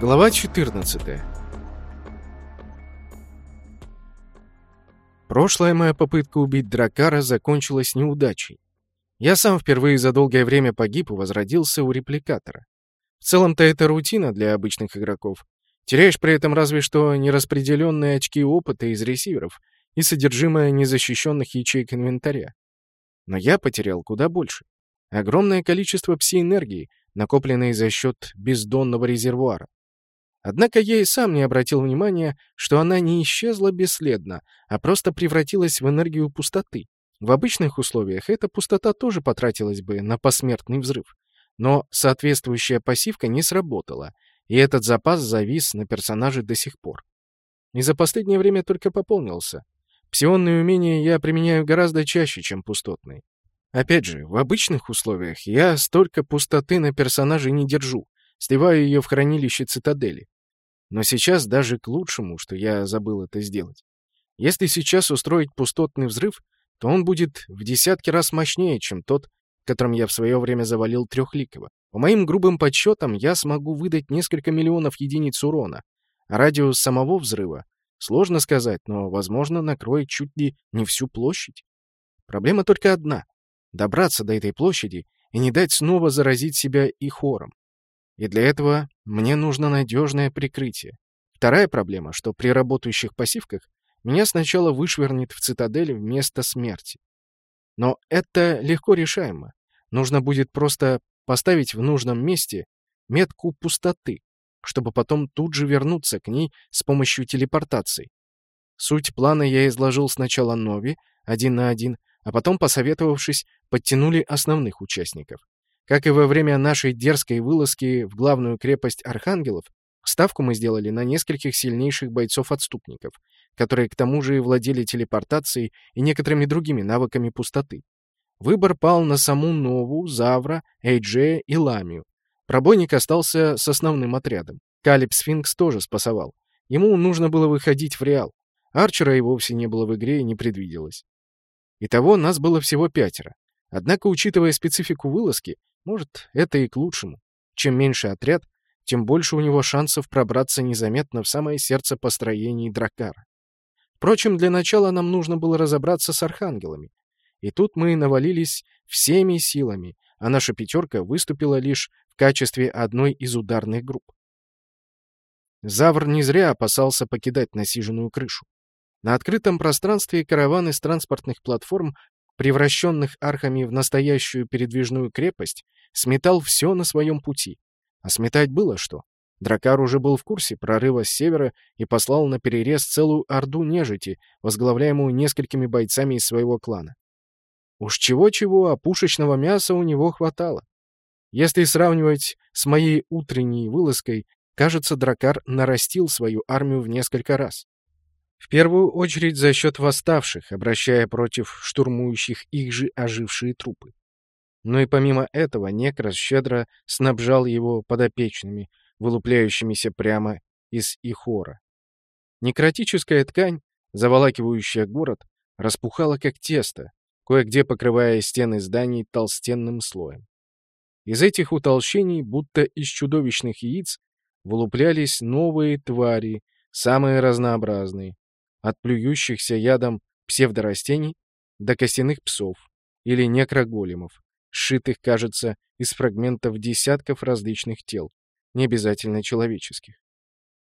Глава 14 Прошлая моя попытка убить Дракара закончилась неудачей. Я сам впервые за долгое время погиб и возродился у репликатора. В целом-то это рутина для обычных игроков. Теряешь при этом разве что нераспределенные очки опыта из ресиверов и содержимое незащищенных ячеек инвентаря. Но я потерял куда больше. Огромное количество пси-энергии, накопленной за счет бездонного резервуара. Однако я и сам не обратил внимания, что она не исчезла бесследно, а просто превратилась в энергию пустоты. В обычных условиях эта пустота тоже потратилась бы на посмертный взрыв. Но соответствующая пассивка не сработала, и этот запас завис на персонаже до сих пор. И за последнее время только пополнился. Псионные умения я применяю гораздо чаще, чем пустотные. Опять же, в обычных условиях я столько пустоты на персонаже не держу, сливаю ее в хранилище цитадели. Но сейчас даже к лучшему, что я забыл это сделать. Если сейчас устроить пустотный взрыв, то он будет в десятки раз мощнее, чем тот, которым я в свое время завалил Трехликова. По моим грубым подсчетам, я смогу выдать несколько миллионов единиц урона, а радиус самого взрыва сложно сказать, но, возможно, накроет чуть ли не всю площадь. Проблема только одна — добраться до этой площади и не дать снова заразить себя и хором. И для этого мне нужно надежное прикрытие. Вторая проблема, что при работающих пассивках меня сначала вышвырнет в цитадель вместо смерти. Но это легко решаемо. Нужно будет просто поставить в нужном месте метку пустоты, чтобы потом тут же вернуться к ней с помощью телепортации. Суть плана я изложил сначала Нови, один на один, а потом, посоветовавшись, подтянули основных участников. Как и во время нашей дерзкой вылазки в главную крепость Архангелов, ставку мы сделали на нескольких сильнейших бойцов-отступников, которые к тому же владели телепортацией и некоторыми другими навыками пустоты. Выбор пал на саму Нову, Завра, Эйджея и Ламию. Пробойник остался с основным отрядом. Калип Сфинкс тоже спасовал. Ему нужно было выходить в Реал. Арчера и вовсе не было в игре и не предвиделось. Итого нас было всего пятеро. Однако, учитывая специфику вылазки, может, это и к лучшему. Чем меньше отряд, тем больше у него шансов пробраться незаметно в самое сердце построений Дракара. Впрочем, для начала нам нужно было разобраться с архангелами. И тут мы навалились всеми силами, а наша пятерка выступила лишь в качестве одной из ударных групп. Завр не зря опасался покидать насиженную крышу. На открытом пространстве караван из транспортных платформ, превращенных архами в настоящую передвижную крепость, сметал все на своем пути. А сметать было что? Дракар уже был в курсе прорыва с севера и послал на перерез целую орду нежити, возглавляемую несколькими бойцами из своего клана. Уж чего-чего, а пушечного мяса у него хватало. Если сравнивать с моей утренней вылазкой, кажется, Дракар нарастил свою армию в несколько раз. В первую очередь за счет восставших, обращая против штурмующих их же ожившие трупы. Но и помимо этого Некрас щедро снабжал его подопечными, вылупляющимися прямо из Ихора. Некротическая ткань, заволакивающая город, распухала как тесто, кое-где покрывая стены зданий толстенным слоем. Из этих утолщений, будто из чудовищных яиц, вылуплялись новые твари, самые разнообразные, от плюющихся ядом псевдорастений до костяных псов или некроголемов, сшитых, кажется, из фрагментов десятков различных тел, не обязательно человеческих.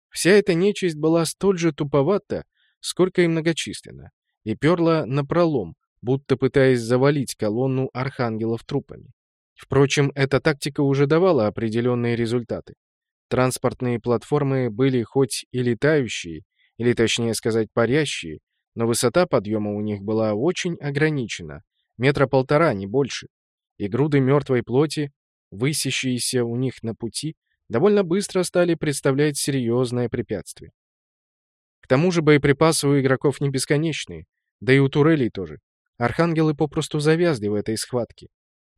Вся эта нечисть была столь же туповата, сколько и многочисленна, и перла напролом, будто пытаясь завалить колонну архангелов трупами. Впрочем, эта тактика уже давала определенные результаты. Транспортные платформы были хоть и летающие, или точнее сказать парящие, но высота подъема у них была очень ограничена, метра полтора, не больше и груды мертвой плоти, высящиеся у них на пути, довольно быстро стали представлять серьезное препятствие. К тому же боеприпасы у игроков не бесконечные, да и у турелей тоже. Архангелы попросту завязли в этой схватке.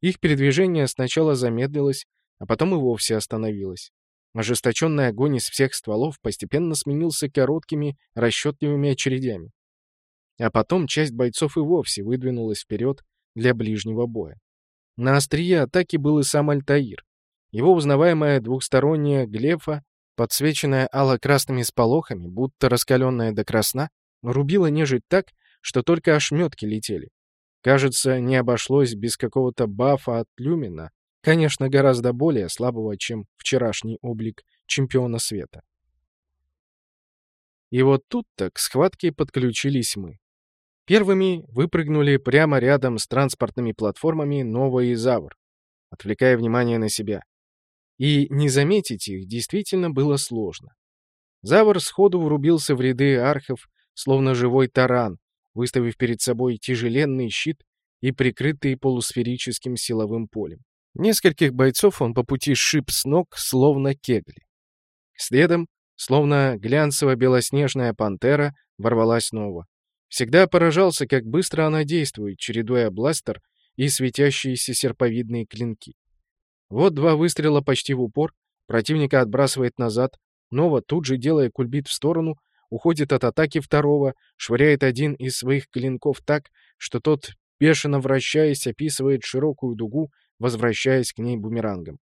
Их передвижение сначала замедлилось, а потом и вовсе остановилось. Ожесточенный огонь из всех стволов постепенно сменился короткими, расчетливыми очередями. А потом часть бойцов и вовсе выдвинулась вперед для ближнего боя. На острие атаки был и сам Альтаир. Его узнаваемая двухсторонняя глефа подсвеченная ало-красными сполохами, будто раскаленная до красна, рубила нежить так, что только ошметки летели. Кажется, не обошлось без какого-то бафа от Люмина, конечно, гораздо более слабого, чем вчерашний облик чемпиона света. И вот тут-то к схватке подключились мы. Первыми выпрыгнули прямо рядом с транспортными платформами Нова и Завр, отвлекая внимание на себя. И не заметить их действительно было сложно. Завр сходу врубился в ряды архов, словно живой таран, выставив перед собой тяжеленный щит и прикрытый полусферическим силовым полем. Нескольких бойцов он по пути сшиб с ног, словно кегли. Следом Словно глянцево-белоснежная пантера ворвалась Нова. Всегда поражался, как быстро она действует, чередуя бластер и светящиеся серповидные клинки. Вот два выстрела почти в упор, противника отбрасывает назад, Нова, тут же делая кульбит в сторону, уходит от атаки второго, швыряет один из своих клинков так, что тот, бешено вращаясь, описывает широкую дугу, возвращаясь к ней бумерангом.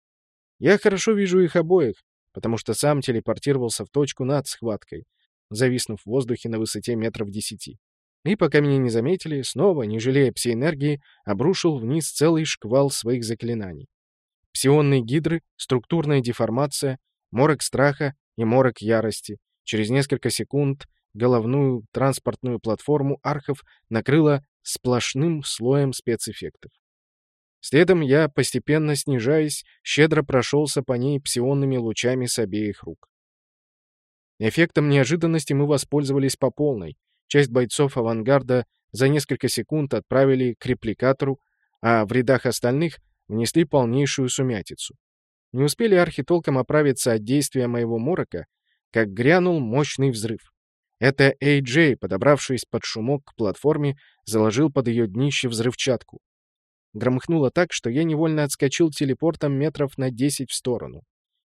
Я хорошо вижу их обоих, потому что сам телепортировался в точку над схваткой, зависнув в воздухе на высоте метров десяти. И пока меня не заметили, снова, не жалея пси-энергии, обрушил вниз целый шквал своих заклинаний. Псионные гидры, структурная деформация, морок страха и морок ярости. Через несколько секунд головную транспортную платформу архов накрыло сплошным слоем спецэффектов. Следом я, постепенно снижаясь, щедро прошелся по ней псионными лучами с обеих рук. Эффектом неожиданности мы воспользовались по полной. Часть бойцов авангарда за несколько секунд отправили к репликатору, а в рядах остальных внесли полнейшую сумятицу. Не успели архи толком оправиться от действия моего морока, как грянул мощный взрыв. Это Эй-Джей, подобравшись под шумок к платформе, заложил под ее днище взрывчатку. Громыхнуло так, что я невольно отскочил телепортом метров на десять в сторону.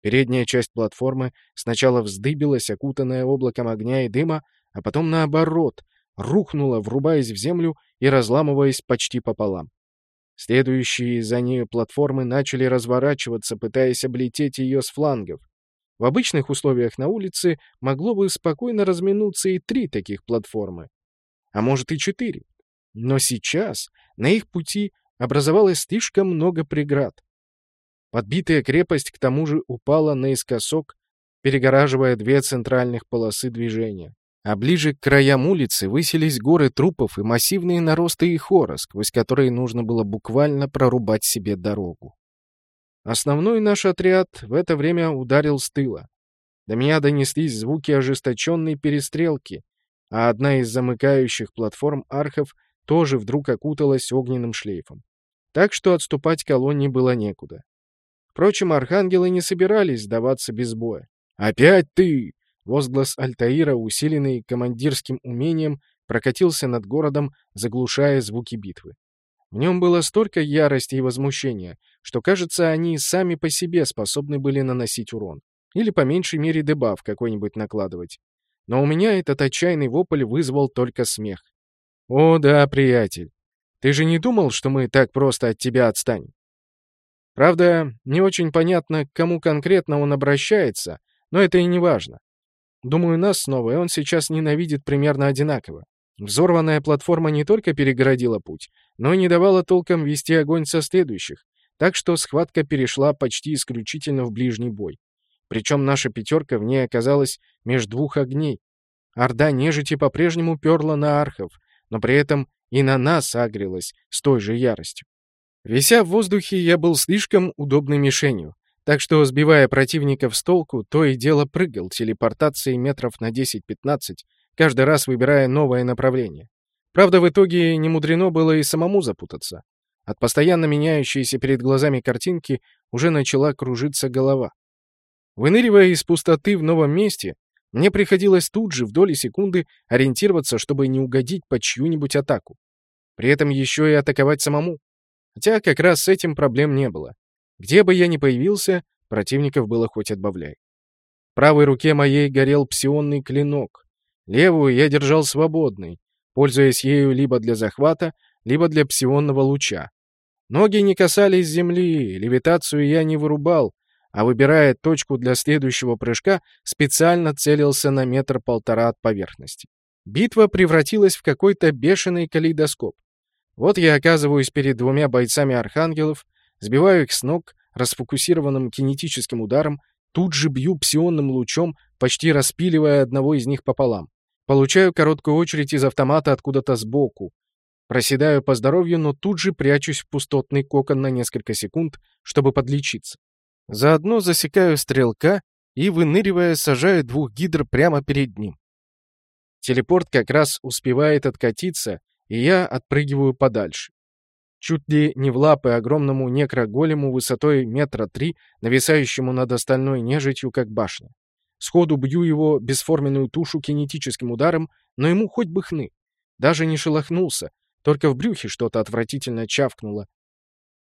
Передняя часть платформы сначала вздыбилась, окутанная облаком огня и дыма, а потом наоборот, рухнула, врубаясь в землю и разламываясь почти пополам. Следующие за нею платформы начали разворачиваться, пытаясь облететь ее с флангов. В обычных условиях на улице могло бы спокойно разминуться и три таких платформы, а может и четыре. Но сейчас на их пути образовалось слишком много преград. Подбитая крепость к тому же упала наискосок, перегораживая две центральных полосы движения. А ближе к краям улицы высились горы трупов и массивные наросты и хора, сквозь которые нужно было буквально прорубать себе дорогу. Основной наш отряд в это время ударил с тыла. До меня донеслись звуки ожесточенной перестрелки, а одна из замыкающих платформ архов тоже вдруг окуталась огненным шлейфом. Так что отступать колонне было некуда. Впрочем, архангелы не собирались сдаваться без боя. «Опять ты!» — возглас Альтаира, усиленный командирским умением, прокатился над городом, заглушая звуки битвы. В нем было столько ярости и возмущения, что, кажется, они сами по себе способны были наносить урон. Или, по меньшей мере, дебаф какой-нибудь накладывать. Но у меня этот отчаянный вопль вызвал только смех. «О да, приятель, ты же не думал, что мы так просто от тебя отстанем?» Правда, не очень понятно, к кому конкретно он обращается, но это и не важно. Думаю, нас снова, и он сейчас ненавидит примерно одинаково. Взорванная платформа не только перегородила путь, но и не давала толком вести огонь со следующих, так что схватка перешла почти исключительно в ближний бой. Причем наша пятерка в ней оказалась между двух огней. Орда нежити по-прежнему перла на архов, но при этом и на нас агрилась с той же яростью. Вися в воздухе, я был слишком удобной мишенью, так что, сбивая противников с толку, то и дело прыгал телепортацией метров на 10-15, каждый раз выбирая новое направление. Правда, в итоге не мудрено было и самому запутаться. От постоянно меняющейся перед глазами картинки уже начала кружиться голова. Выныривая из пустоты в новом месте, мне приходилось тут же в доли секунды ориентироваться, чтобы не угодить под чью-нибудь атаку. При этом еще и атаковать самому. Хотя как раз с этим проблем не было. Где бы я ни появился, противников было хоть отбавляй. В правой руке моей горел псионный клинок. Левую я держал свободной, пользуясь ею либо для захвата, либо для псионного луча. Ноги не касались земли, левитацию я не вырубал, а выбирая точку для следующего прыжка, специально целился на метр-полтора от поверхности. Битва превратилась в какой-то бешеный калейдоскоп. Вот я оказываюсь перед двумя бойцами архангелов, сбиваю их с ног расфокусированным кинетическим ударом, тут же бью псионным лучом, почти распиливая одного из них пополам. Получаю короткую очередь из автомата откуда-то сбоку. Проседаю по здоровью, но тут же прячусь в пустотный кокон на несколько секунд, чтобы подлечиться. Заодно засекаю стрелка и, выныривая, сажаю двух гидр прямо перед ним. Телепорт как раз успевает откатиться, и я отпрыгиваю подальше. Чуть ли не в лапы огромному некроголему высотой метра три, нависающему над остальной нежитью, как башня. Сходу бью его бесформенную тушу кинетическим ударом, но ему хоть бы хны. Даже не шелохнулся, только в брюхе что-то отвратительно чавкнуло,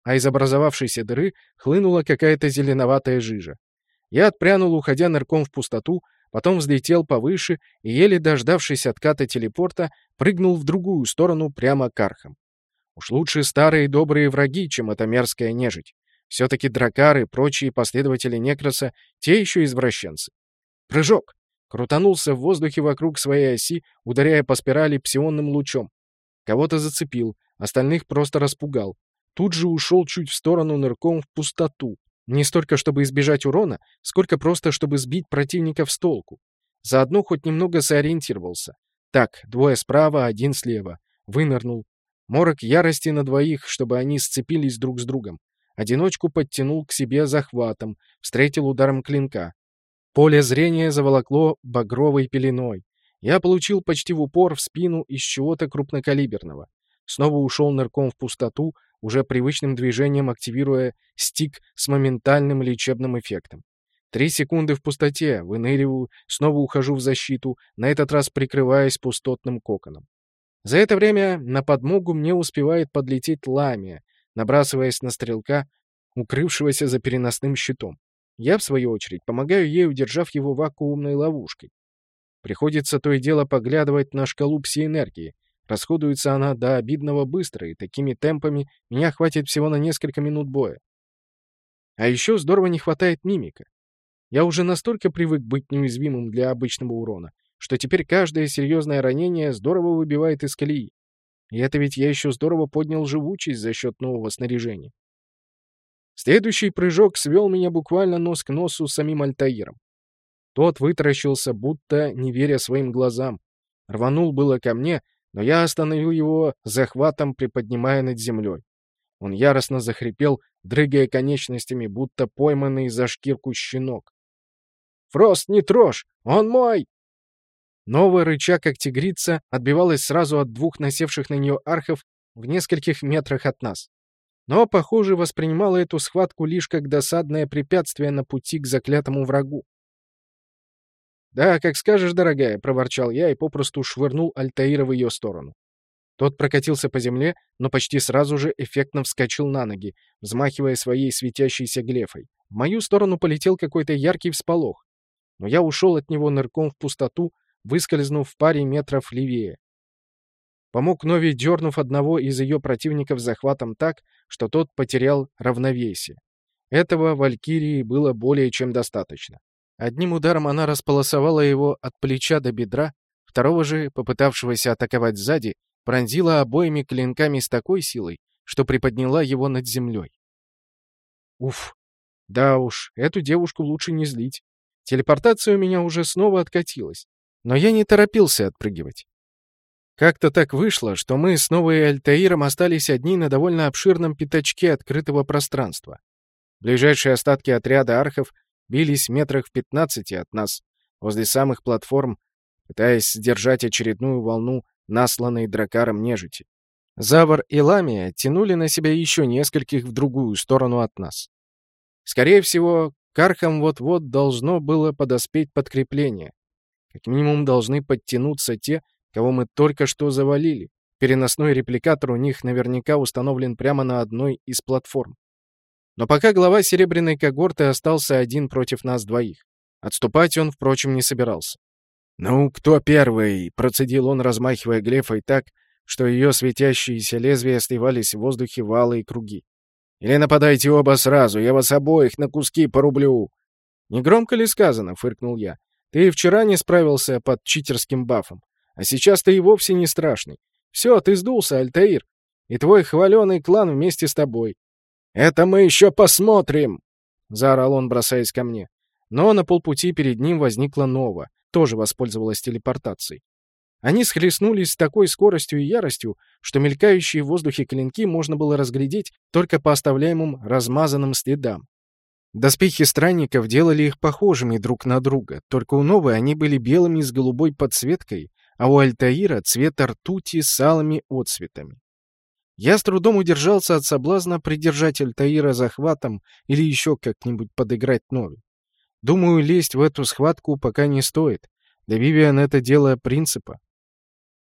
а из образовавшейся дыры хлынула какая-то зеленоватая жижа. Я отпрянул, уходя нырком в пустоту, потом взлетел повыше и, еле дождавшись отката телепорта, прыгнул в другую сторону прямо к архам. Уж лучше старые добрые враги, чем эта мерзкая нежить. Все-таки дракары и прочие последователи Некроса — те еще извращенцы. Прыжок! Крутанулся в воздухе вокруг своей оси, ударяя по спирали псионным лучом. Кого-то зацепил, остальных просто распугал. Тут же ушел чуть в сторону нырком в пустоту. Не столько, чтобы избежать урона, сколько просто, чтобы сбить противника с толку. Заодно хоть немного сориентировался. Так, двое справа, один слева. Вынырнул. Морок ярости на двоих, чтобы они сцепились друг с другом. Одиночку подтянул к себе захватом, встретил ударом клинка. Поле зрения заволокло багровой пеленой. Я получил почти в упор в спину из чего-то крупнокалиберного. Снова ушел нырком в пустоту, уже привычным движением активируя стик с моментальным лечебным эффектом. Три секунды в пустоте, выныриваю, снова ухожу в защиту, на этот раз прикрываясь пустотным коконом. За это время на подмогу мне успевает подлететь ламия, набрасываясь на стрелка, укрывшегося за переносным щитом. Я, в свою очередь, помогаю ей, удержав его вакуумной ловушкой. Приходится то и дело поглядывать на шкалу пси-энергии. Расходуется она до обидного быстро, и такими темпами меня хватит всего на несколько минут боя. А еще здорово не хватает мимика. Я уже настолько привык быть неуязвимым для обычного урона, что теперь каждое серьезное ранение здорово выбивает из колеи. И это ведь я еще здорово поднял живучесть за счет нового снаряжения. Следующий прыжок свел меня буквально нос к носу с самим Альтаиром. Тот вытаращился, будто не веря своим глазам. Рванул было ко мне, но я остановил его захватом, приподнимая над землей. Он яростно захрипел, дрыгая конечностями, будто пойманный за шкирку щенок. «Фрост, не трожь! Он мой!» Новая рыча, как тигрица, отбивалась сразу от двух насевших на нее архов в нескольких метрах от нас. Но, похоже, воспринимала эту схватку лишь как досадное препятствие на пути к заклятому врагу. «Да, как скажешь, дорогая», — проворчал я и попросту швырнул Альтаира в ее сторону. Тот прокатился по земле, но почти сразу же эффектно вскочил на ноги, взмахивая своей светящейся глефой. В мою сторону полетел какой-то яркий всполох, но я ушел от него нырком в пустоту, выскользнув в паре метров левее. Помог Нови, дернув одного из ее противников захватом так, что тот потерял равновесие. Этого Валькирии было более чем достаточно. Одним ударом она располосовала его от плеча до бедра, второго же, попытавшегося атаковать сзади, пронзила обоими клинками с такой силой, что приподняла его над землей. Уф, да уж, эту девушку лучше не злить. Телепортация у меня уже снова откатилась, но я не торопился отпрыгивать. Как-то так вышло, что мы с Новой Альтаиром остались одни на довольно обширном пятачке открытого пространства. Ближайшие остатки отряда архов бились метрах в пятнадцати от нас, возле самых платформ, пытаясь сдержать очередную волну насланной дракаром нежити. Завар и Ламия тянули на себя еще нескольких в другую сторону от нас. Скорее всего, к архам вот-вот должно было подоспеть подкрепление. Как минимум должны подтянуться те, кого мы только что завалили. Переносной репликатор у них наверняка установлен прямо на одной из платформ. Но пока глава серебряной когорты остался один против нас двоих. Отступать он, впрочем, не собирался. «Ну, кто первый?» — процедил он, размахивая глефой так, что ее светящиеся лезвия сливались в воздухе в алые круги. Или нападайте оба сразу, я вас обоих на куски порублю!» «Не громко ли сказано?» — фыркнул я. «Ты вчера не справился под читерским бафом, а сейчас ты и вовсе не страшный. Все, ты сдулся, Альтаир, и твой хваленый клан вместе с тобой». «Это мы еще посмотрим!» — заорал он, бросаясь ко мне. Но на полпути перед ним возникла Нова, тоже воспользовалась телепортацией. Они схлестнулись с такой скоростью и яростью, что мелькающие в воздухе клинки можно было разглядеть только по оставляемым размазанным следам. Доспехи странников делали их похожими друг на друга, только у Новой они были белыми с голубой подсветкой, а у Альтаира — цвета ртути с алыми отцветами. Я с трудом удержался от соблазна придержать Альтаира захватом или еще как-нибудь подыграть Нове. Думаю, лезть в эту схватку пока не стоит. Для Вивиан это дело принципа.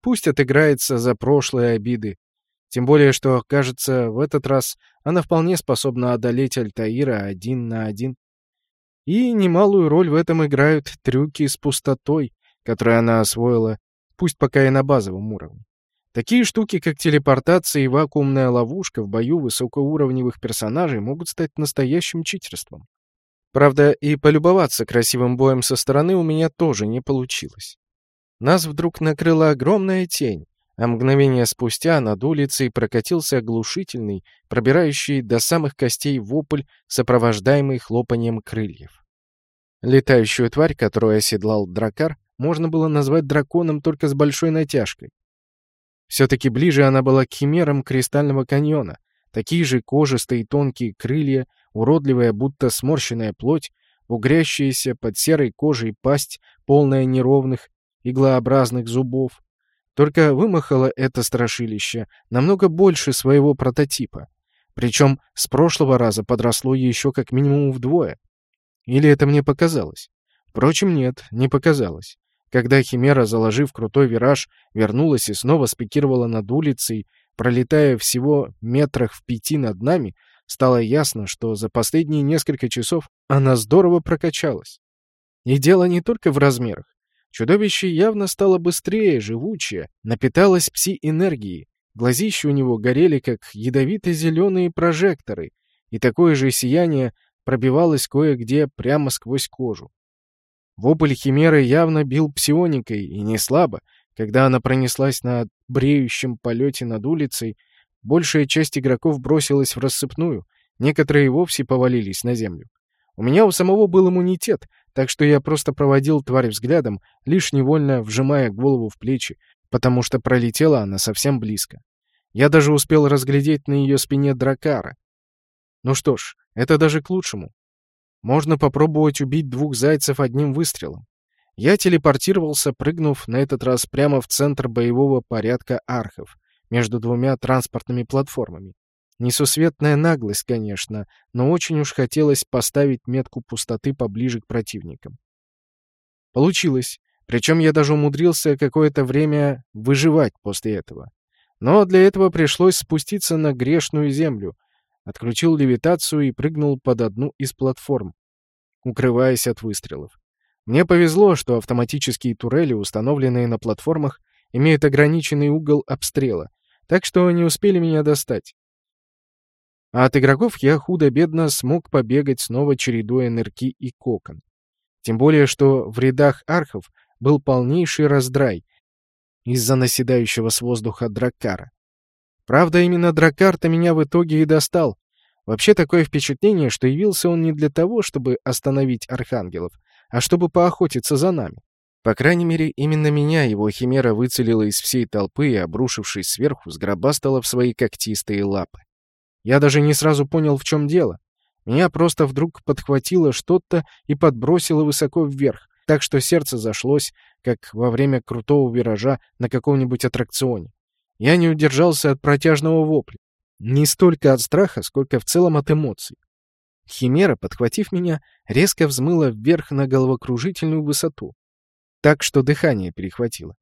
Пусть отыграется за прошлые обиды. Тем более, что, кажется, в этот раз она вполне способна одолеть Альтаира один на один. И немалую роль в этом играют трюки с пустотой, которые она освоила, пусть пока и на базовом уровне. Такие штуки, как телепортация и вакуумная ловушка в бою высокоуровневых персонажей могут стать настоящим читерством. Правда, и полюбоваться красивым боем со стороны у меня тоже не получилось. Нас вдруг накрыла огромная тень, а мгновение спустя над улицей прокатился оглушительный, пробирающий до самых костей вопль, сопровождаемый хлопанием крыльев. Летающую тварь, которую оседлал дракар, можно было назвать драконом только с большой натяжкой. Все-таки ближе она была к химерам Кристального каньона. Такие же кожистые тонкие крылья, уродливая, будто сморщенная плоть, угрящаяся под серой кожей пасть, полная неровных, иглообразных зубов. Только вымахало это страшилище намного больше своего прототипа. Причем с прошлого раза подросло еще как минимум вдвое. Или это мне показалось? Впрочем, нет, не показалось. Когда Химера, заложив крутой вираж, вернулась и снова спикировала над улицей, пролетая всего метрах в пяти над нами, стало ясно, что за последние несколько часов она здорово прокачалась. И дело не только в размерах. Чудовище явно стало быстрее, живучее, напиталось пси-энергией. Глазища у него горели, как ядовито-зеленые прожекторы, и такое же сияние пробивалось кое-где прямо сквозь кожу. Вопль Химеры явно бил псионикой, и не слабо. Когда она пронеслась на бреющем полете над улицей, большая часть игроков бросилась в рассыпную, некоторые вовсе повалились на землю. У меня у самого был иммунитет, так что я просто проводил тварь взглядом, лишь невольно вжимая голову в плечи, потому что пролетела она совсем близко. Я даже успел разглядеть на ее спине дракара. Ну что ж, это даже к лучшему. Можно попробовать убить двух зайцев одним выстрелом. Я телепортировался, прыгнув на этот раз прямо в центр боевого порядка архов, между двумя транспортными платформами. Несусветная наглость, конечно, но очень уж хотелось поставить метку пустоты поближе к противникам. Получилось. Причем я даже умудрился какое-то время выживать после этого. Но для этого пришлось спуститься на грешную землю, отключил левитацию и прыгнул под одну из платформ, укрываясь от выстрелов. Мне повезло, что автоматические турели, установленные на платформах, имеют ограниченный угол обстрела, так что не успели меня достать. А от игроков я худо-бедно смог побегать, снова чередуя нырки и кокон. Тем более, что в рядах архов был полнейший раздрай из-за наседающего с воздуха драккара. Правда, именно драккар-то меня в итоге и достал. Вообще такое впечатление, что явился он не для того, чтобы остановить архангелов, а чтобы поохотиться за нами. По крайней мере, именно меня его химера выцелила из всей толпы и, обрушившись сверху, сгробастала в свои когтистые лапы. Я даже не сразу понял, в чем дело. Меня просто вдруг подхватило что-то и подбросило высоко вверх, так что сердце зашлось, как во время крутого виража на каком-нибудь аттракционе. Я не удержался от протяжного вопля. Не столько от страха, сколько в целом от эмоций. Химера, подхватив меня, резко взмыла вверх на головокружительную высоту, так что дыхание перехватило.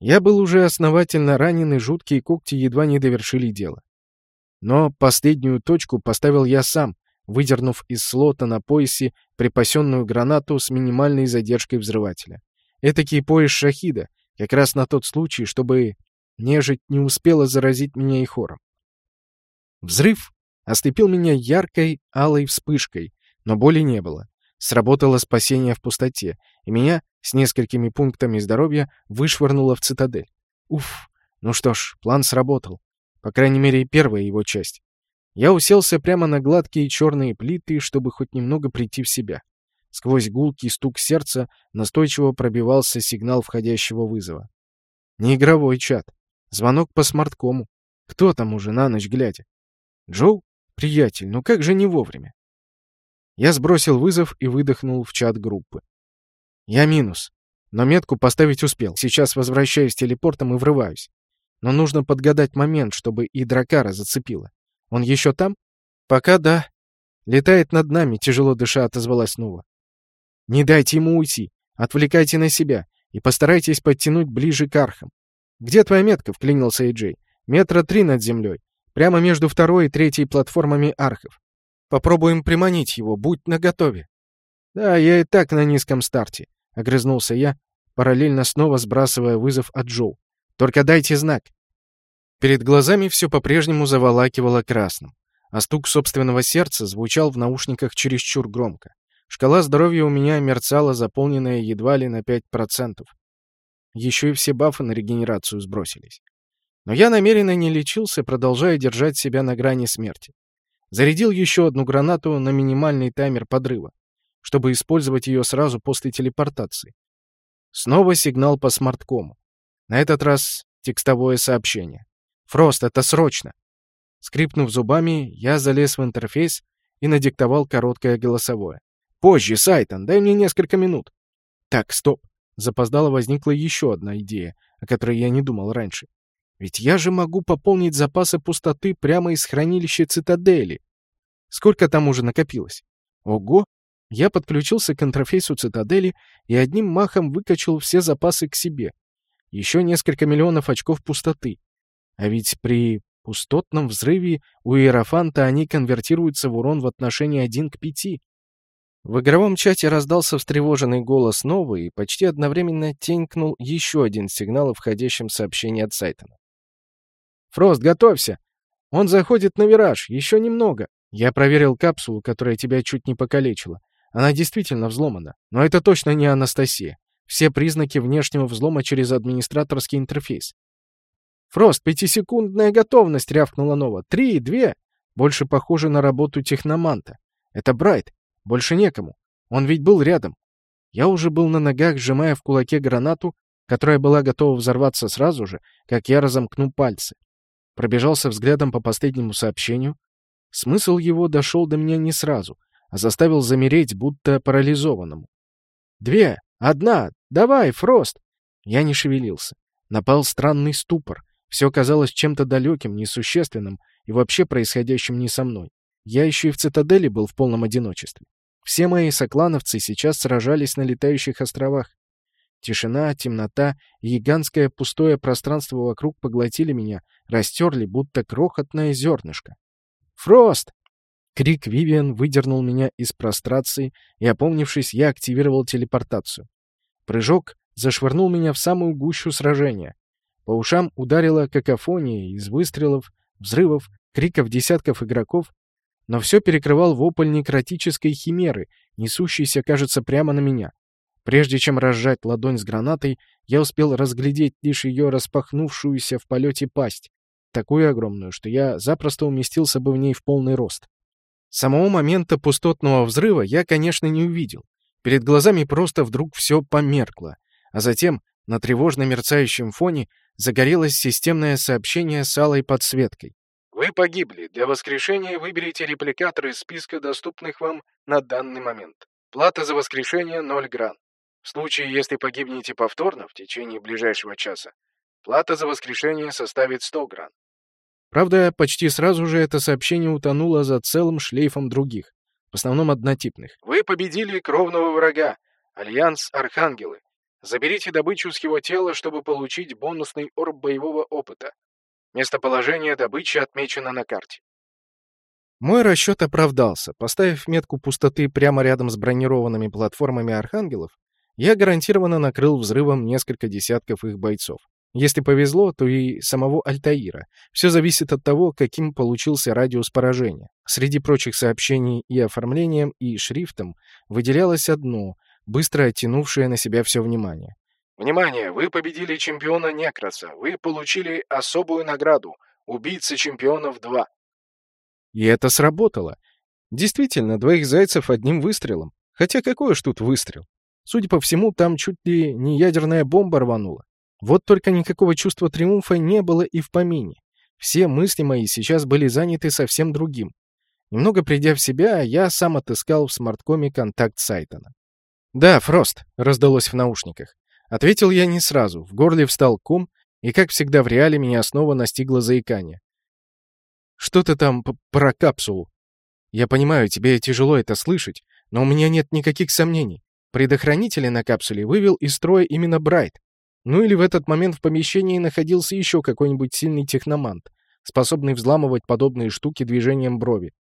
Я был уже основательно ранен, и жуткие когти едва не довершили дело. Но последнюю точку поставил я сам, выдернув из слота на поясе припасенную гранату с минимальной задержкой взрывателя. Этакий пояс шахида, как раз на тот случай, чтобы нежить не успела заразить меня и хором. Взрыв, Ослепил меня яркой алой вспышкой, но боли не было. Сработало спасение в пустоте, и меня с несколькими пунктами здоровья вышвырнуло в цитадель. Уф, ну что ж, план сработал. По крайней мере, первая его часть. Я уселся прямо на гладкие черные плиты, чтобы хоть немного прийти в себя. Сквозь гулкий стук сердца настойчиво пробивался сигнал входящего вызова. Не игровой чат. Звонок по смарткому. Кто там уже на ночь глядя? Джоу? Приятель, ну как же не вовремя? Я сбросил вызов и выдохнул в чат группы. Я минус. Но метку поставить успел. Сейчас возвращаюсь телепортом и врываюсь. Но нужно подгадать момент, чтобы и Дракара зацепило. Он еще там? Пока да. Летает над нами, тяжело дыша, отозвалась Нова. Не дайте ему уйти. Отвлекайте на себя. И постарайтесь подтянуть ближе к архам. «Где твоя метка?» — вклинился Эйджей. «Метра три над землей. Прямо между второй и третьей платформами архов. Попробуем приманить его, будь наготове». «Да, я и так на низком старте», — огрызнулся я, параллельно снова сбрасывая вызов от Джоу. «Только дайте знак». Перед глазами все по-прежнему заволакивало красным, а стук собственного сердца звучал в наушниках чересчур громко. Шкала здоровья у меня мерцала, заполненная едва ли на 5%. Еще и все бафы на регенерацию сбросились. Но я намеренно не лечился, продолжая держать себя на грани смерти. Зарядил еще одну гранату на минимальный таймер подрыва, чтобы использовать ее сразу после телепортации. Снова сигнал по смарткому. На этот раз текстовое сообщение. «Фрост, это срочно!» Скрипнув зубами, я залез в интерфейс и надиктовал короткое голосовое. «Позже, Сайтон, дай мне несколько минут». «Так, стоп». Запоздало возникла еще одна идея, о которой я не думал раньше. Ведь я же могу пополнить запасы пустоты прямо из хранилища цитадели. Сколько там уже накопилось? Ого! Я подключился к интерфейсу цитадели и одним махом выкачал все запасы к себе. Еще несколько миллионов очков пустоты. А ведь при пустотном взрыве у Иерофанта они конвертируются в урон в отношении 1 к 5. В игровом чате раздался встревоженный голос новый, и почти одновременно тенькнул еще один сигнал о входящем сообщении от Сайтона. «Фрост, готовься! Он заходит на вираж, еще немного!» Я проверил капсулу, которая тебя чуть не покалечила. Она действительно взломана. Но это точно не Анастасия. Все признаки внешнего взлома через администраторский интерфейс. «Фрост, пятисекундная готовность!» — рявкнула Нова. «Три, две!» Больше похоже на работу техноманта. Это Брайт. Больше некому. Он ведь был рядом. Я уже был на ногах, сжимая в кулаке гранату, которая была готова взорваться сразу же, как я разомкну пальцы. Пробежался взглядом по последнему сообщению. Смысл его дошел до меня не сразу, а заставил замереть, будто парализованному. «Две! Одна! Давай, Фрост!» Я не шевелился. Напал странный ступор. Все казалось чем-то далеким, несущественным и вообще происходящим не со мной. Я еще и в цитадели был в полном одиночестве. Все мои соклановцы сейчас сражались на летающих островах. Тишина, темнота и гигантское пустое пространство вокруг поглотили меня, растерли, будто крохотное зернышко. «Фрост!» Крик Вивиан выдернул меня из прострации, и, опомнившись, я активировал телепортацию. Прыжок зашвырнул меня в самую гущу сражения. По ушам ударила какофония из выстрелов, взрывов, криков десятков игроков но все перекрывал вопль некротической химеры, несущейся, кажется, прямо на меня. Прежде чем разжать ладонь с гранатой, я успел разглядеть лишь ее распахнувшуюся в полете пасть, такую огромную, что я запросто уместился бы в ней в полный рост. Самого момента пустотного взрыва я, конечно, не увидел. Перед глазами просто вдруг все померкло, а затем на тревожно мерцающем фоне загорелось системное сообщение с алой подсветкой. Погибли. Для воскрешения выберите репликатор из списка доступных вам на данный момент. Плата за воскрешение 0 гран. В случае, если погибнете повторно в течение ближайшего часа, плата за воскрешение составит 100 гран. Правда, почти сразу же это сообщение утонуло за целым шлейфом других, в основном однотипных. Вы победили кровного врага, Альянс Архангелы. Заберите добычу с его тела, чтобы получить бонусный орб боевого опыта. Местоположение добычи отмечено на карте. Мой расчет оправдался. Поставив метку пустоты прямо рядом с бронированными платформами архангелов, я гарантированно накрыл взрывом несколько десятков их бойцов. Если повезло, то и самого Альтаира. Все зависит от того, каким получился радиус поражения. Среди прочих сообщений и оформлением, и шрифтом выделялось одно, быстро оттянувшее на себя все внимание. Внимание! Вы победили чемпиона Некроса. Вы получили особую награду. Убийца чемпионов 2. И это сработало. Действительно, двоих зайцев одним выстрелом. Хотя какой уж тут выстрел? Судя по всему, там чуть ли не ядерная бомба рванула. Вот только никакого чувства триумфа не было и в помине. Все мысли мои сейчас были заняты совсем другим. Немного придя в себя, я сам отыскал в смарткоме контакт Сайтона. «Да, Фрост», — раздалось в наушниках. Ответил я не сразу, в горле встал ком, и, как всегда в реале, меня снова настигло заикание. «Что ты там про капсулу?» «Я понимаю, тебе тяжело это слышать, но у меня нет никаких сомнений. Предохранители на капсуле вывел из строя именно Брайт. Ну или в этот момент в помещении находился еще какой-нибудь сильный техномант, способный взламывать подобные штуки движением брови.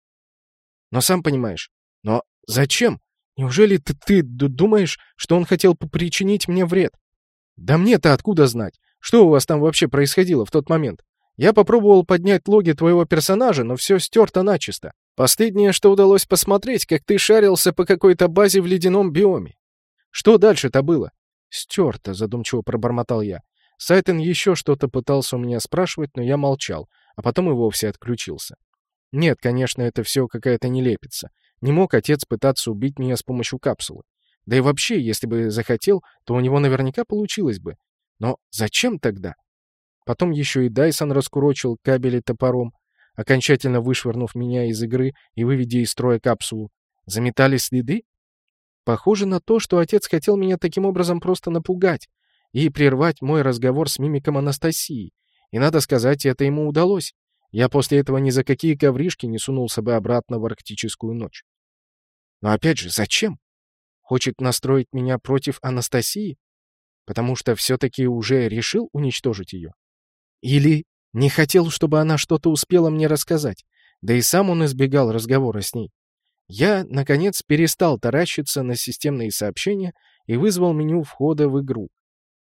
Но сам понимаешь. Но зачем? Неужели ты, ты думаешь, что он хотел причинить мне вред? Да мне-то откуда знать? Что у вас там вообще происходило в тот момент? Я попробовал поднять логи твоего персонажа, но все стерто начисто. Последнее, что удалось посмотреть, как ты шарился по какой-то базе в ледяном биоме. Что дальше-то было? Стерто, задумчиво пробормотал я. Сайтон еще что-то пытался у меня спрашивать, но я молчал, а потом и вовсе отключился. Нет, конечно, это все какая-то нелепица. Не мог отец пытаться убить меня с помощью капсулы. Да и вообще, если бы захотел, то у него наверняка получилось бы. Но зачем тогда? Потом еще и Дайсон раскурочил кабели топором, окончательно вышвырнув меня из игры и выведя из строя капсулу. Заметали следы? Похоже на то, что отец хотел меня таким образом просто напугать и прервать мой разговор с мимиком Анастасии. И, надо сказать, это ему удалось. Я после этого ни за какие ковришки не сунулся бы обратно в арктическую ночь. Но опять же, зачем? Хочет настроить меня против Анастасии? Потому что все-таки уже решил уничтожить ее? Или не хотел, чтобы она что-то успела мне рассказать, да и сам он избегал разговора с ней. Я, наконец, перестал таращиться на системные сообщения и вызвал меню входа в игру.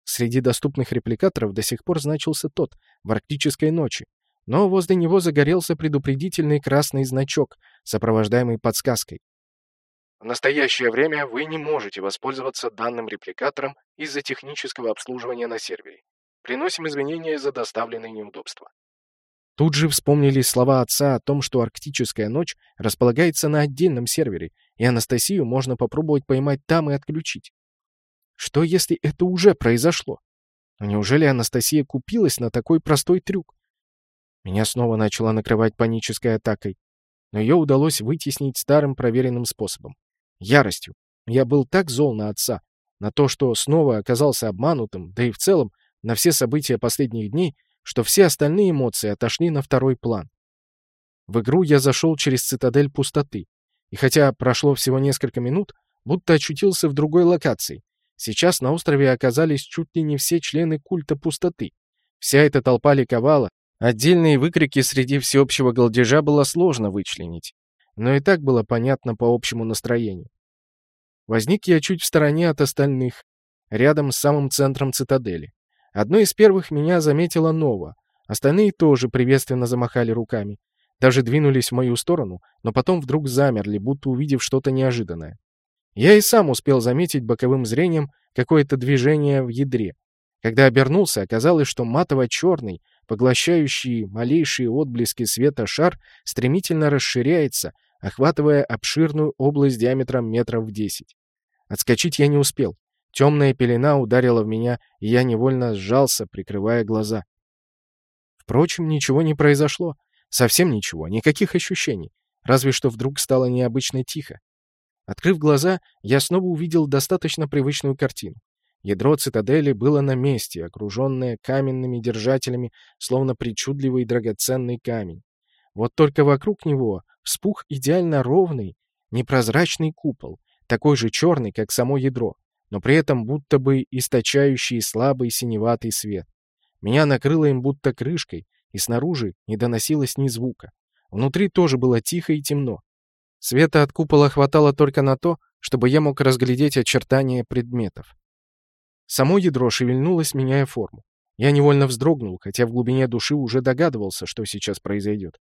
Среди доступных репликаторов до сих пор значился тот, в арктической ночи, но возле него загорелся предупредительный красный значок, сопровождаемый подсказкой. В настоящее время вы не можете воспользоваться данным репликатором из-за технического обслуживания на сервере. Приносим извинения за доставленные неудобства. Тут же вспомнили слова отца о том, что арктическая ночь располагается на отдельном сервере, и Анастасию можно попробовать поймать там и отключить. Что если это уже произошло? Неужели Анастасия купилась на такой простой трюк? Меня снова начала накрывать панической атакой, но ее удалось вытеснить старым проверенным способом — яростью. Я был так зол на отца, на то, что снова оказался обманутым, да и в целом на все события последних дней, что все остальные эмоции отошли на второй план. В игру я зашел через цитадель пустоты, и хотя прошло всего несколько минут, будто очутился в другой локации. Сейчас на острове оказались чуть ли не все члены культа пустоты. Вся эта толпа ликовала, отдельные выкрики среди всеобщего голдежа было сложно вычленить. Но и так было понятно по общему настроению. Возник я чуть в стороне от остальных, рядом с самым центром цитадели. Одной из первых меня заметила Нова. Остальные тоже приветственно замахали руками. Даже двинулись в мою сторону, но потом вдруг замерли, будто увидев что-то неожиданное. Я и сам успел заметить боковым зрением какое-то движение в ядре. Когда обернулся, оказалось, что матово-черный, поглощающий малейшие отблески света шар, стремительно расширяется, охватывая обширную область диаметром метров в десять. Отскочить я не успел. Темная пелена ударила в меня, и я невольно сжался, прикрывая глаза. Впрочем, ничего не произошло. Совсем ничего, никаких ощущений. Разве что вдруг стало необычно тихо. Открыв глаза, я снова увидел достаточно привычную картину. Ядро цитадели было на месте, окруженное каменными держателями, словно причудливый драгоценный камень. Вот только вокруг него вспух идеально ровный, непрозрачный купол, такой же черный, как само ядро но при этом будто бы источающий слабый синеватый свет. Меня накрыло им будто крышкой, и снаружи не доносилось ни звука. Внутри тоже было тихо и темно. Света от купола хватало только на то, чтобы я мог разглядеть очертания предметов. Само ядро шевельнулось, меняя форму. Я невольно вздрогнул, хотя в глубине души уже догадывался, что сейчас произойдет.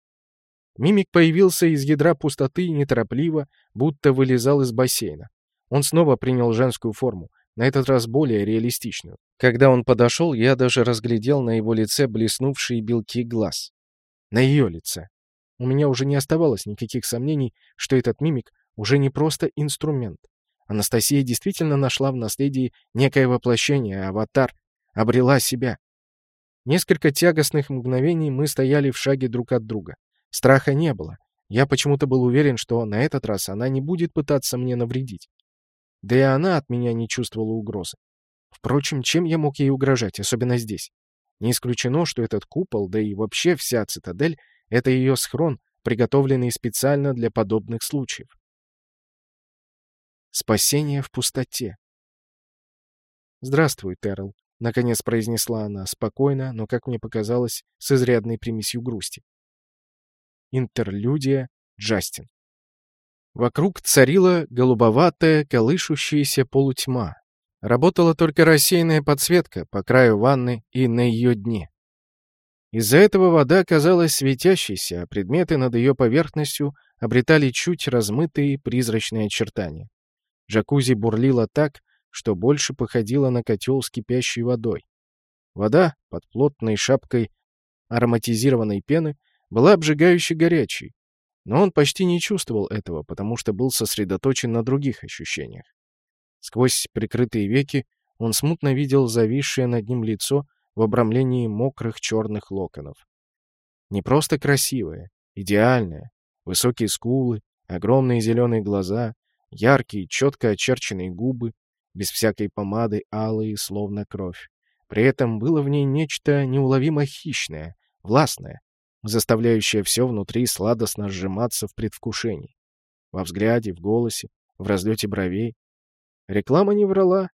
Мимик появился из ядра пустоты неторопливо, будто вылезал из бассейна. Он снова принял женскую форму, на этот раз более реалистичную. Когда он подошел, я даже разглядел на его лице блеснувшие белки глаз. На ее лице. У меня уже не оставалось никаких сомнений, что этот мимик уже не просто инструмент. Анастасия действительно нашла в наследии некое воплощение, аватар, обрела себя. Несколько тягостных мгновений мы стояли в шаге друг от друга. Страха не было. Я почему-то был уверен, что на этот раз она не будет пытаться мне навредить. Да и она от меня не чувствовала угрозы. Впрочем, чем я мог ей угрожать, особенно здесь? Не исключено, что этот купол, да и вообще вся цитадель — это ее схрон, приготовленный специально для подобных случаев. Спасение в пустоте. «Здравствуй, Террел», — наконец произнесла она, спокойно, но, как мне показалось, с изрядной примесью грусти. Интерлюдия Джастин. Вокруг царила голубоватая, колышущаяся полутьма. Работала только рассеянная подсветка по краю ванны и на ее дне. Из-за этого вода казалась светящейся, а предметы над ее поверхностью обретали чуть размытые призрачные очертания. Джакузи бурлила так, что больше походила на котел с кипящей водой. Вода под плотной шапкой ароматизированной пены была обжигающе горячей, но он почти не чувствовал этого, потому что был сосредоточен на других ощущениях. Сквозь прикрытые веки он смутно видел зависшее над ним лицо в обрамлении мокрых черных локонов. Не просто красивое, идеальное, высокие скулы, огромные зеленые глаза, Яркие, четко очерченные губы, без всякой помады, алые, словно кровь. При этом было в ней нечто неуловимо хищное, властное, заставляющее все внутри сладостно сжиматься в предвкушении. Во взгляде, в голосе, в разлете бровей. Реклама не врала.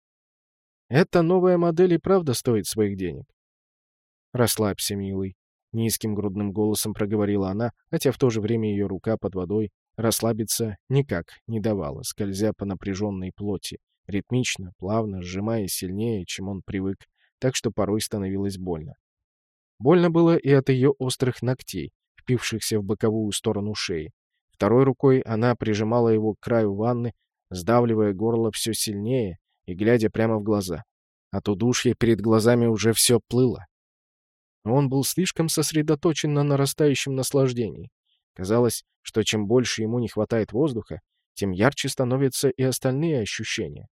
Эта новая модель и правда стоит своих денег. «Расслабься, милый», — низким грудным голосом проговорила она, хотя в то же время ее рука под водой Расслабиться никак не давало, скользя по напряженной плоти, ритмично, плавно, сжимая сильнее, чем он привык, так что порой становилось больно. Больно было и от ее острых ногтей, впившихся в боковую сторону шеи. Второй рукой она прижимала его к краю ванны, сдавливая горло все сильнее и глядя прямо в глаза. От удушья перед глазами уже все плыло. Он был слишком сосредоточен на нарастающем наслаждении. Казалось, что чем больше ему не хватает воздуха, тем ярче становятся и остальные ощущения.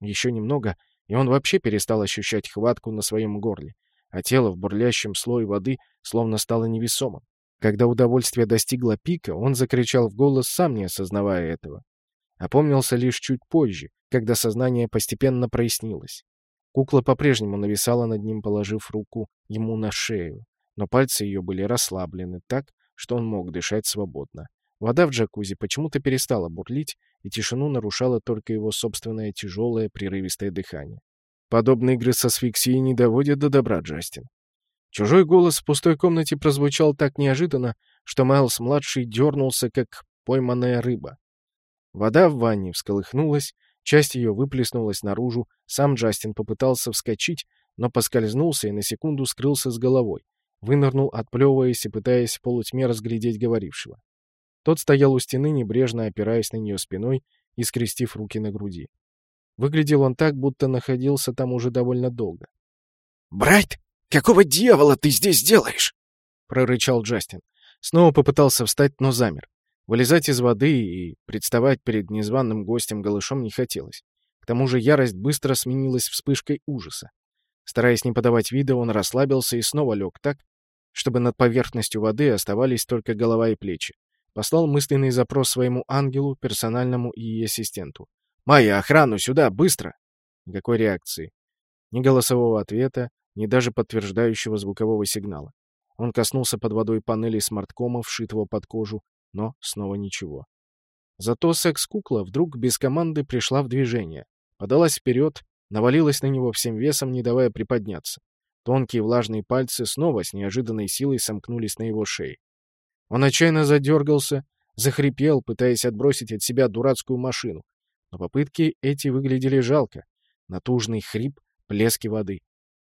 Еще немного, и он вообще перестал ощущать хватку на своем горле, а тело в бурлящем слое воды словно стало невесомым. Когда удовольствие достигло пика, он закричал в голос, сам не осознавая этого. Опомнился лишь чуть позже, когда сознание постепенно прояснилось. Кукла по-прежнему нависала над ним, положив руку ему на шею, но пальцы ее были расслаблены так, что он мог дышать свободно. Вода в джакузи почему-то перестала бурлить, и тишину нарушало только его собственное тяжелое, прерывистое дыхание. Подобные игры со асфиксией не доводят до добра, Джастин. Чужой голос в пустой комнате прозвучал так неожиданно, что Майлз-младший дернулся, как пойманная рыба. Вода в ванне всколыхнулась, часть ее выплеснулась наружу, сам Джастин попытался вскочить, но поскользнулся и на секунду скрылся с головой, вынырнул, отплевываясь и пытаясь в полутьме разглядеть говорившего. Тот стоял у стены, небрежно опираясь на нее спиной и скрестив руки на груди. Выглядел он так, будто находился там уже довольно долго. «Брайт, какого дьявола ты здесь делаешь?» — прорычал Джастин. Снова попытался встать, но замер. Вылезать из воды и представать перед незваным гостем голышом не хотелось. К тому же ярость быстро сменилась вспышкой ужаса. Стараясь не подавать вида, он расслабился и снова лег так, чтобы над поверхностью воды оставались только голова и плечи. Послал мысленный запрос своему ангелу, персональному и ассистенту. «Майя, охрану сюда, быстро!» Никакой реакции. Ни голосового ответа, ни даже подтверждающего звукового сигнала. Он коснулся под водой панели смарткома, вшитого под кожу, но снова ничего. Зато секс-кукла вдруг без команды пришла в движение. Подалась вперед, навалилась на него всем весом, не давая приподняться. Тонкие влажные пальцы снова с неожиданной силой сомкнулись на его шее. Он отчаянно задергался, захрипел, пытаясь отбросить от себя дурацкую машину. Но попытки эти выглядели жалко. Натужный хрип, плески воды.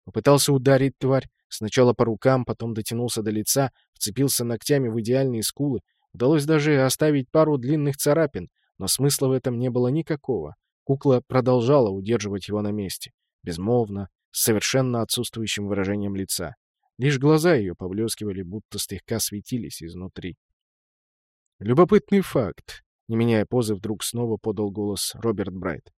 Попытался ударить тварь, сначала по рукам, потом дотянулся до лица, вцепился ногтями в идеальные скулы. Удалось даже оставить пару длинных царапин, но смысла в этом не было никакого. Кукла продолжала удерживать его на месте, безмолвно, с совершенно отсутствующим выражением лица. Лишь глаза ее поблескивали, будто слегка светились изнутри. Любопытный факт. Не меняя позы, вдруг снова подал голос Роберт Брайт.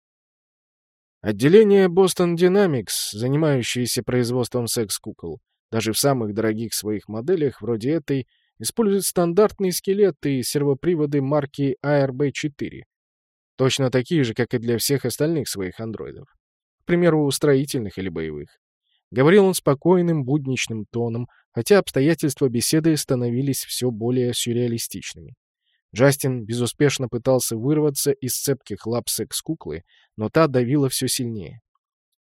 Отделение Boston Dynamics, занимающееся производством секс-кукол, даже в самых дорогих своих моделях, вроде этой, использует стандартные скелеты и сервоприводы марки ARB-4. Точно такие же, как и для всех остальных своих андроидов. К примеру, строительных или боевых. Говорил он спокойным, будничным тоном, хотя обстоятельства беседы становились все более сюрреалистичными. Джастин безуспешно пытался вырваться из цепких лап секс-куклы, но та давила все сильнее.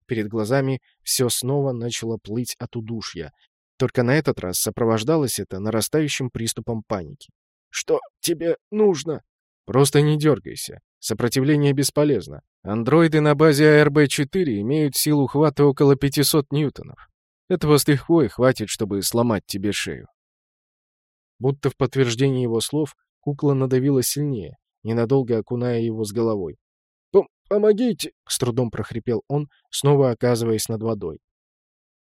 Перед глазами все снова начало плыть от удушья, только на этот раз сопровождалось это нарастающим приступом паники. «Что тебе нужно?» «Просто не дергайся. Сопротивление бесполезно. Андроиды на базе АРБ-4 имеют силу хвата около 500 ньютонов. Этого с лихвой хватит, чтобы сломать тебе шею». Будто в подтверждение его слов Кукла надавила сильнее, ненадолго окуная его с головой. «Помогите!» — с трудом прохрипел он, снова оказываясь над водой.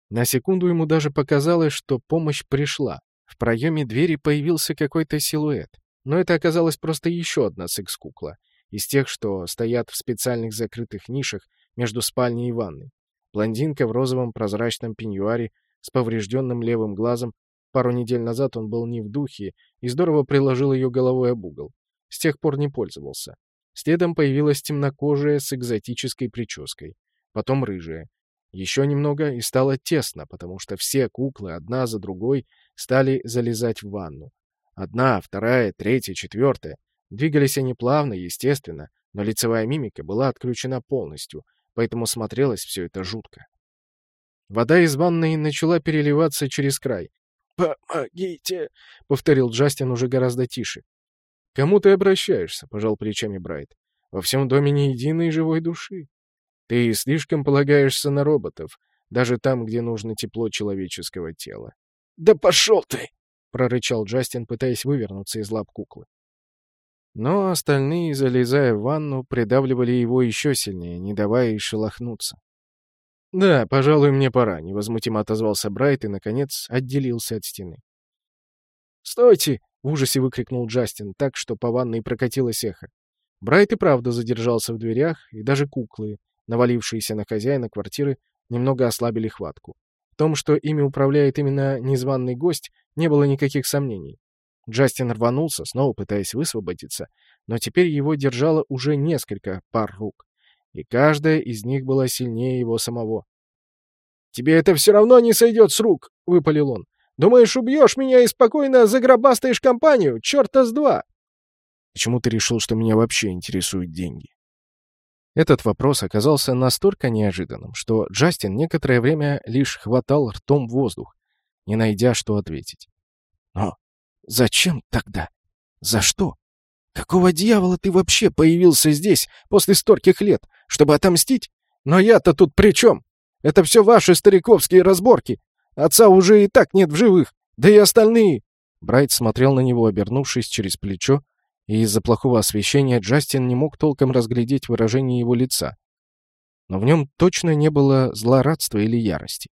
На секунду ему даже показалось, что помощь пришла. В проеме двери появился какой-то силуэт. Но это оказалась просто еще одна секс-кукла, из тех, что стоят в специальных закрытых нишах между спальней и ванной. Блондинка в розовом прозрачном пеньюаре с поврежденным левым глазом Пару недель назад он был не в духе и здорово приложил ее головой об угол. С тех пор не пользовался. Следом появилась темнокожая с экзотической прической. Потом рыжая. Еще немного и стало тесно, потому что все куклы, одна за другой, стали залезать в ванну. Одна, вторая, третья, четвертая. Двигались они плавно, естественно, но лицевая мимика была отключена полностью, поэтому смотрелось все это жутко. Вода из ванной начала переливаться через край, «Помогите!» — повторил Джастин уже гораздо тише. «Кому ты обращаешься?» — пожал плечами Брайт. «Во всем доме ни единой живой души. Ты слишком полагаешься на роботов, даже там, где нужно тепло человеческого тела». «Да пошел ты!» — прорычал Джастин, пытаясь вывернуться из лап куклы. Но остальные, залезая в ванну, придавливали его еще сильнее, не давая и шелохнуться. «Да, пожалуй, мне пора», — невозмутимо отозвался Брайт и, наконец, отделился от стены. «Стойте!» — в ужасе выкрикнул Джастин, так что по ванной прокатилось эхо. Брайт и правда задержался в дверях, и даже куклы, навалившиеся на хозяина квартиры, немного ослабили хватку. В том, что ими управляет именно незваный гость, не было никаких сомнений. Джастин рванулся, снова пытаясь высвободиться, но теперь его держало уже несколько пар рук и каждая из них была сильнее его самого. «Тебе это все равно не сойдет с рук!» — выпалил он. «Думаешь, убьешь меня и спокойно загробастаешь компанию? Черта с два!» «Почему ты решил, что меня вообще интересуют деньги?» Этот вопрос оказался настолько неожиданным, что Джастин некоторое время лишь хватал ртом воздух, не найдя, что ответить. «Но зачем тогда? За что? Какого дьявола ты вообще появился здесь после стольких лет? Чтобы отомстить? Но я-то тут при чем? Это все ваши стариковские разборки. Отца уже и так нет в живых. Да и остальные. Брайт смотрел на него, обернувшись через плечо, и из-за плохого освещения Джастин не мог толком разглядеть выражение его лица. Но в нем точно не было злорадства или ярости.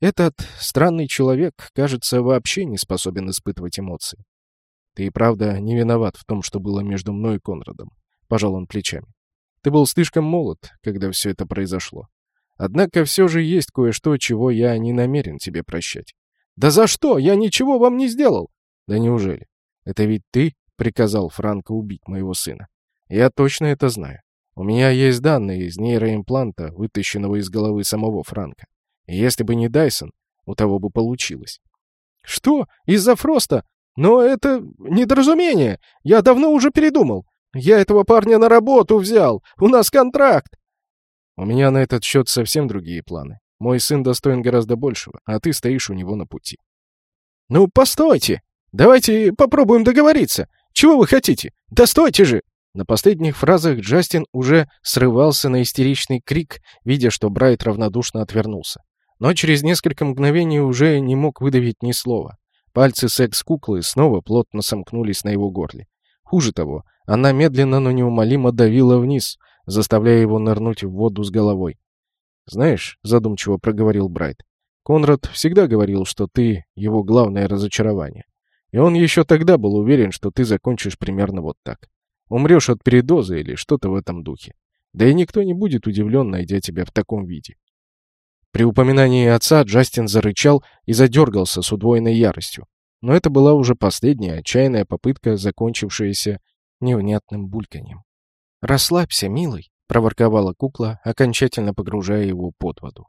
Этот странный человек, кажется, вообще не способен испытывать эмоции. Ты и правда не виноват в том, что было между мной и Конрадом. Пожал он плечами. Ты был слишком молод, когда все это произошло. Однако все же есть кое-что, чего я не намерен тебе прощать. Да за что? Я ничего вам не сделал. Да неужели? Это ведь ты приказал Франко убить моего сына. Я точно это знаю. У меня есть данные из нейроимпланта, вытащенного из головы самого Франка. И если бы не Дайсон, у того бы получилось. Что? Из-за Фроста? Но это недоразумение. Я давно уже передумал. Я этого парня на работу взял. У нас контракт. У меня на этот счет совсем другие планы. Мой сын достоин гораздо большего, а ты стоишь у него на пути. Ну, постойте. Давайте попробуем договориться. Чего вы хотите? Да стойте же! На последних фразах Джастин уже срывался на истеричный крик, видя, что Брайт равнодушно отвернулся. Но через несколько мгновений уже не мог выдавить ни слова. Пальцы секс-куклы снова плотно сомкнулись на его горле. Хуже того, она медленно, но неумолимо давила вниз, заставляя его нырнуть в воду с головой. «Знаешь», — задумчиво проговорил Брайт, — «Конрад всегда говорил, что ты — его главное разочарование. И он еще тогда был уверен, что ты закончишь примерно вот так. Умрешь от передоза или что-то в этом духе. Да и никто не будет удивлен, найдя тебя в таком виде». При упоминании отца Джастин зарычал и задергался с удвоенной яростью. Но это была уже последняя отчаянная попытка, закончившаяся невнятным бульканьем. «Расслабься, милый», — проворковала кукла, окончательно погружая его под воду.